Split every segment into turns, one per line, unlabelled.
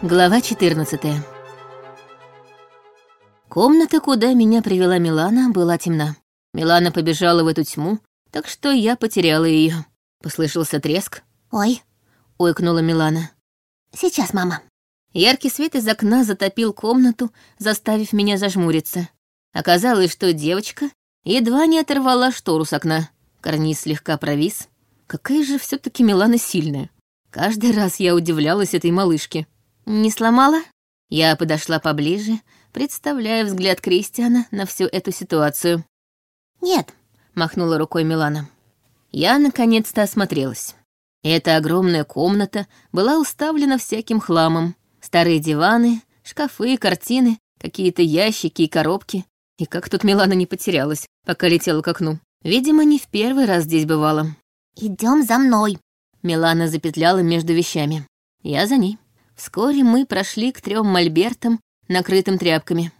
Глава 14 Комната, куда меня привела Милана, была темна. Милана побежала в эту тьму, так что я потеряла ее. Послышался треск.
«Ой», —
ойкнула Милана.
«Сейчас, мама».
Яркий свет из окна затопил комнату, заставив меня зажмуриться. Оказалось, что девочка едва не оторвала штору с окна. Карниз слегка провис. Какая же все таки Милана сильная. Каждый раз я удивлялась этой малышке. «Не сломала?» Я подошла поближе, представляя взгляд Кристиана на всю эту ситуацию.
«Нет», —
махнула рукой Милана. Я наконец-то осмотрелась. Эта огромная комната была уставлена всяким хламом. Старые диваны, шкафы, картины, какие-то ящики и коробки. И как тут Милана не потерялась, пока летела к окну. Видимо, не в первый раз здесь бывала.
Идем за мной»,
Милана запетляла между вещами. Я за ней. Вскоре мы прошли к трем мольбертам, накрытым тряпками.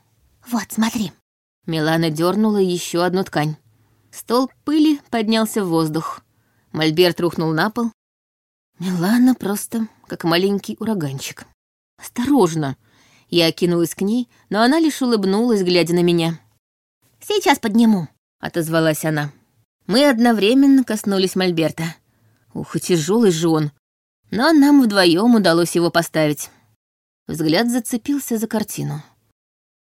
«Вот, смотри».
Милана дернула еще одну ткань. Стол пыли поднялся в воздух. Мольберт рухнул на пол. Милана просто как маленький ураганчик. «Осторожно!» Я кинулась к ней, но она лишь улыбнулась, глядя на меня.
«Сейчас подниму», —
отозвалась она. Мы одновременно коснулись Мольберта. Ух, и тяжелый же он, но нам вдвоем удалось его поставить. Взгляд зацепился за картину.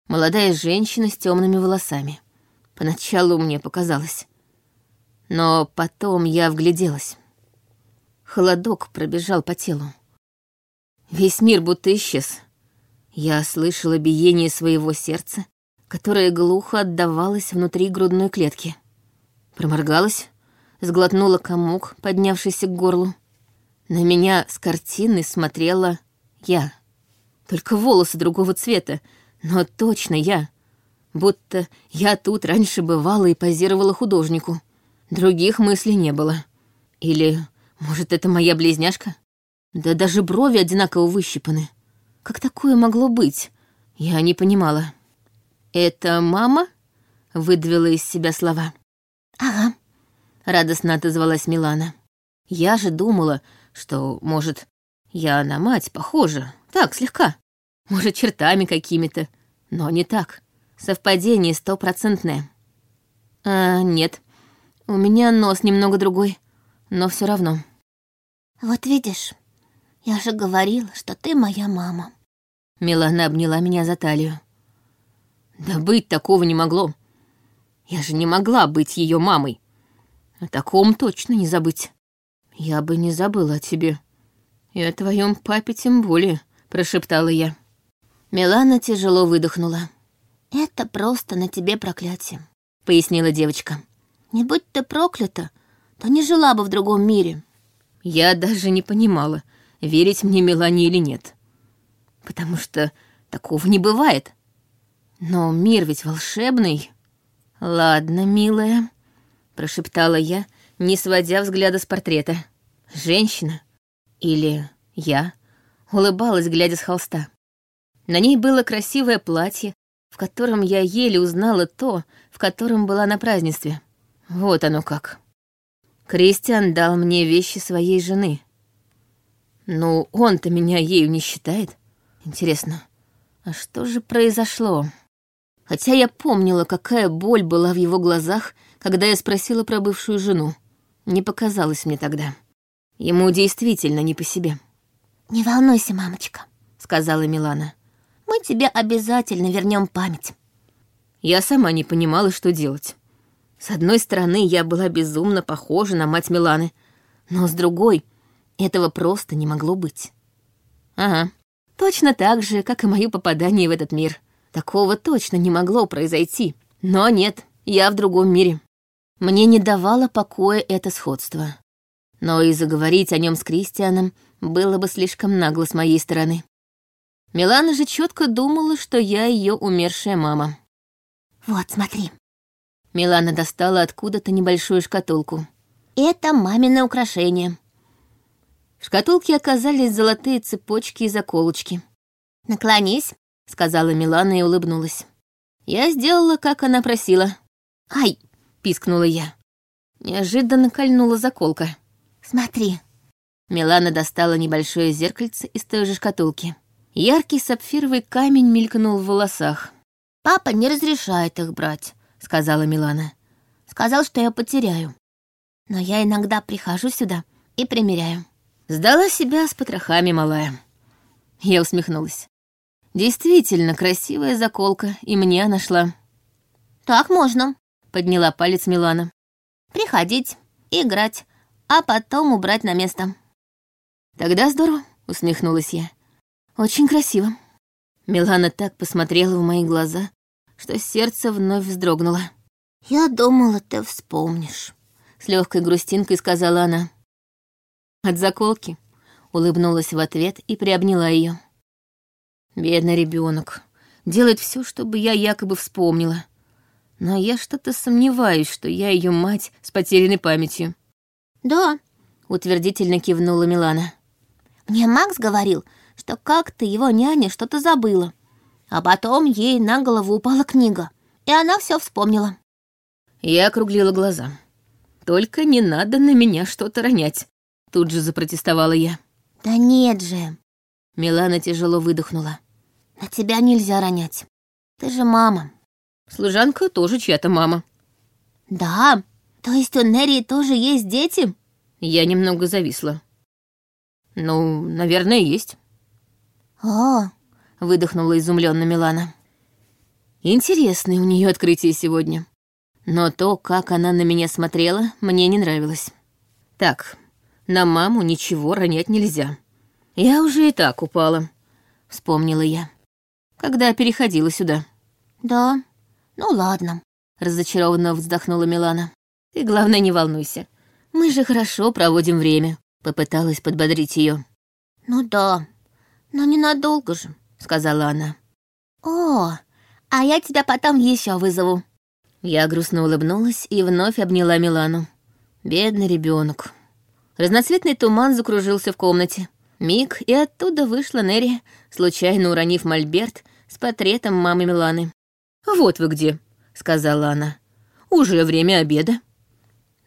Молодая женщина с темными волосами. Поначалу мне показалось. Но потом я вгляделась. Холодок пробежал по телу. Весь мир будто исчез. Я слышала биение своего сердца, которое глухо отдавалось внутри грудной клетки. Проморгалась, сглотнула комок, поднявшийся к горлу. На меня с картины смотрела я. Только волосы другого цвета, но точно я. Будто я тут раньше бывала и позировала художнику. Других мыслей не было. Или, может, это моя близняшка? Да даже брови одинаково выщипаны. Как такое могло быть? Я не понимала. «Это мама?» — выдавила из себя слова.
«Ага», —
радостно отозвалась Милана. Я же думала, что, может, я на мать похожа, так, слегка. Может, чертами какими-то, но не так. Совпадение стопроцентное. А, нет, у меня нос немного другой, но все равно.
«Вот видишь, я же говорила, что ты моя мама».
Милана обняла меня за талию. Да быть такого не могло. Я же не могла быть ее мамой. О таком точно не забыть. «Я бы не забыла о тебе. И о твоем папе тем более», — прошептала я. Милана тяжело выдохнула.
«Это просто на тебе проклятие», —
пояснила девочка.
«Не будь ты проклята, то не жила бы в другом мире».
Я даже не понимала, верить мне Милане или нет. Потому что такого не бывает. Но мир ведь волшебный. «Ладно, милая», — прошептала я, — не сводя взгляда с портрета. Женщина или я улыбалась, глядя с холста. На ней было красивое платье, в котором я еле узнала то, в котором была на празднестве. Вот оно как. Кристиан дал мне вещи своей жены. Ну, он-то меня ею не считает. Интересно, а что же произошло? Хотя я помнила, какая боль была в его глазах, когда я спросила про бывшую жену не показалось мне тогда. Ему действительно не по себе.
«Не волнуйся, мамочка», —
сказала Милана.
«Мы тебе обязательно вернем память».
Я сама не понимала, что делать. С одной стороны, я была безумно похожа на мать Миланы, но с другой, этого просто не могло быть. Ага, точно так же, как и мое попадание в этот мир. Такого точно не могло произойти. Но нет, я в другом мире. Мне не давало покоя это сходство. Но и заговорить о нем с Кристианом было бы слишком нагло с моей стороны. Милана же четко думала, что я ее умершая мама.
«Вот, смотри».
Милана достала откуда-то небольшую шкатулку.
«Это мамино украшение».
В шкатулке оказались золотые цепочки и заколочки.
«Наклонись», —
сказала Милана и улыбнулась. Я сделала, как она просила.
«Ай!»
Пискнула я. Неожиданно кольнула заколка.
«Смотри».
Милана достала небольшое зеркальце из той же шкатулки. Яркий сапфировый камень мелькнул в волосах.
«Папа не разрешает их брать», — сказала Милана. «Сказал, что я потеряю. Но я иногда прихожу сюда и примеряю».
Сдала себя с потрохами малая. Я усмехнулась. Действительно красивая заколка, и мне нашла.
«Так можно», —
подняла палец Милана.
«Приходить, играть, а потом убрать на место».
«Тогда здорово», — усмехнулась я. «Очень красиво». Милана так посмотрела в мои глаза, что сердце вновь вздрогнуло.
«Я думала, ты вспомнишь», —
с легкой грустинкой сказала она. От заколки улыбнулась в ответ и приобняла ее. Бедный ребенок делает все, чтобы я якобы вспомнила. Но я что-то сомневаюсь, что я ее мать с потерянной памятью.
«Да», —
утвердительно кивнула Милана.
«Мне Макс говорил, что как-то его няня что-то забыла, а потом ей на голову упала книга, и она все вспомнила».
Я округлила глаза. «Только не надо на меня что-то ронять», — тут же запротестовала я.
«Да нет же!»
Милана тяжело выдохнула.
«На тебя нельзя ронять. Ты же мама».
«Служанка тоже чья-то мама».
«Да? То есть у Нерри тоже есть дети?»
Я немного зависла. «Ну, наверное, есть».
«О!»
— выдохнула изумленно Милана. Интересное у нее открытие сегодня. Но то, как она на меня смотрела, мне не нравилось. Так, на маму ничего ронять нельзя. Я уже и так упала, вспомнила я, когда переходила сюда.
Да, ну ладно,
разочарованно вздохнула Милана. Ты, главное, не волнуйся. Мы же хорошо проводим время, попыталась подбодрить ее.
Ну да, но ненадолго же, сказала она. О, а я тебя потом еще вызову.
Я грустно улыбнулась и вновь обняла Милану. Бедный ребенок. Разноцветный туман закружился в комнате. Миг, и оттуда вышла Нерри, случайно уронив мольберт с портретом мамы Миланы. «Вот вы где», — сказала она. «Уже время обеда».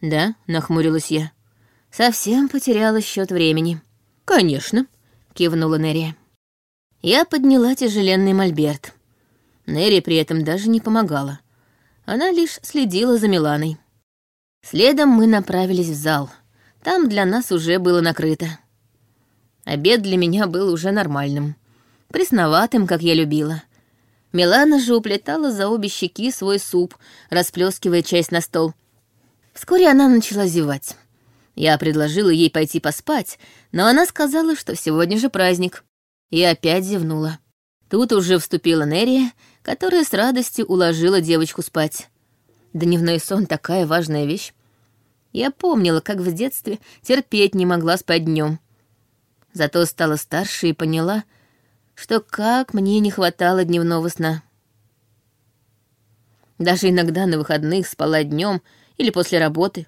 «Да», — нахмурилась я. Совсем потеряла счет времени. «Конечно», — кивнула Нерри. Я подняла тяжеленный мольберт. Нерри при этом даже не помогала. Она лишь следила за Миланой. Следом мы направились в зал — там для нас уже было накрыто. Обед для меня был уже нормальным. Пресноватым, как я любила. Милана же уплетала за обе щеки свой суп, расплескивая часть на стол. Вскоре она начала зевать. Я предложила ей пойти поспать, но она сказала, что сегодня же праздник. И опять зевнула. Тут уже вступила Нерия, которая с радостью уложила девочку спать. Дневной сон — такая важная вещь. Я помнила, как в детстве терпеть не могла спать днем. Зато стала старше и поняла, что как мне не хватало дневного сна. Даже иногда на выходных спала днем или после работы.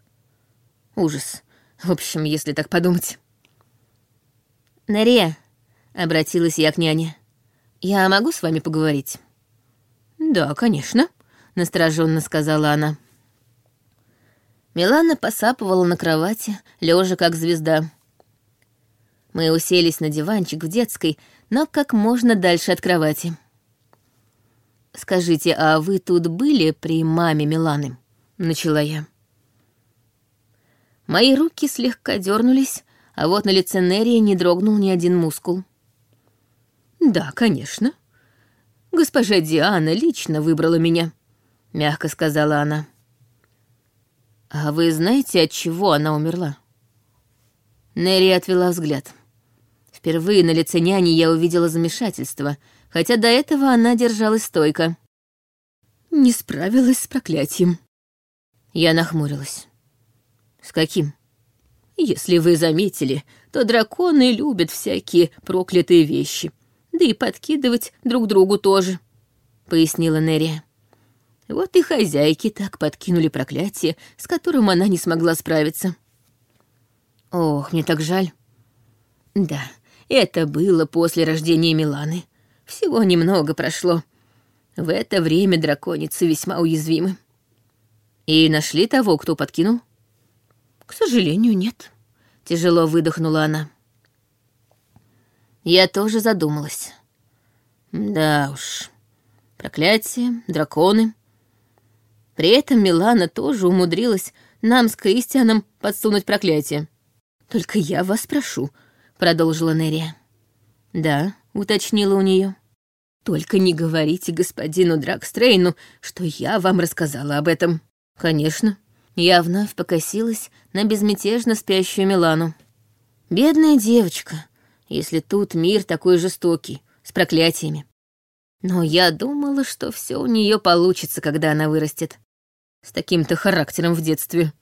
Ужас. В общем, если так подумать. «Нария», — обратилась я к няне, — «я могу с вами поговорить?» «Да, конечно», — настороженно сказала она. Милана посапывала на кровати, лежа как звезда. Мы уселись на диванчик в детской, но как можно дальше от кровати. «Скажите, а вы тут были при маме Миланы?» — начала я. Мои руки слегка дернулись, а вот на лице Нерии не дрогнул ни один мускул. «Да, конечно. Госпожа Диана лично выбрала меня», — мягко сказала она. «А вы знаете, от чего она умерла?» Нерри отвела взгляд. Впервые на лице няни я увидела замешательство, хотя до этого она держалась стойко. Не справилась с проклятием. Я нахмурилась. «С каким?» «Если вы заметили, то драконы любят всякие проклятые вещи, да и подкидывать друг другу тоже», — пояснила Нерия. Вот и хозяйки так подкинули проклятие, с которым она не смогла справиться. Ох, мне так жаль. Да, это было после рождения Миланы. Всего немного прошло. В это время драконицы весьма уязвимы. И нашли того, кто подкинул? К сожалению, нет. Тяжело выдохнула она. Я тоже задумалась. Да уж. Проклятие, драконы. При этом Милана тоже умудрилась нам с Кристианом подсунуть проклятие. «Только я вас прошу», — продолжила Нерия. «Да», — уточнила у нее. «Только не говорите господину Дракстрейну, что я вам рассказала об этом». «Конечно». Я вновь покосилась на безмятежно спящую Милану. «Бедная девочка, если тут мир такой жестокий, с проклятиями. Но я думала, что все у нее получится, когда она вырастет. С таким-то характером в детстве».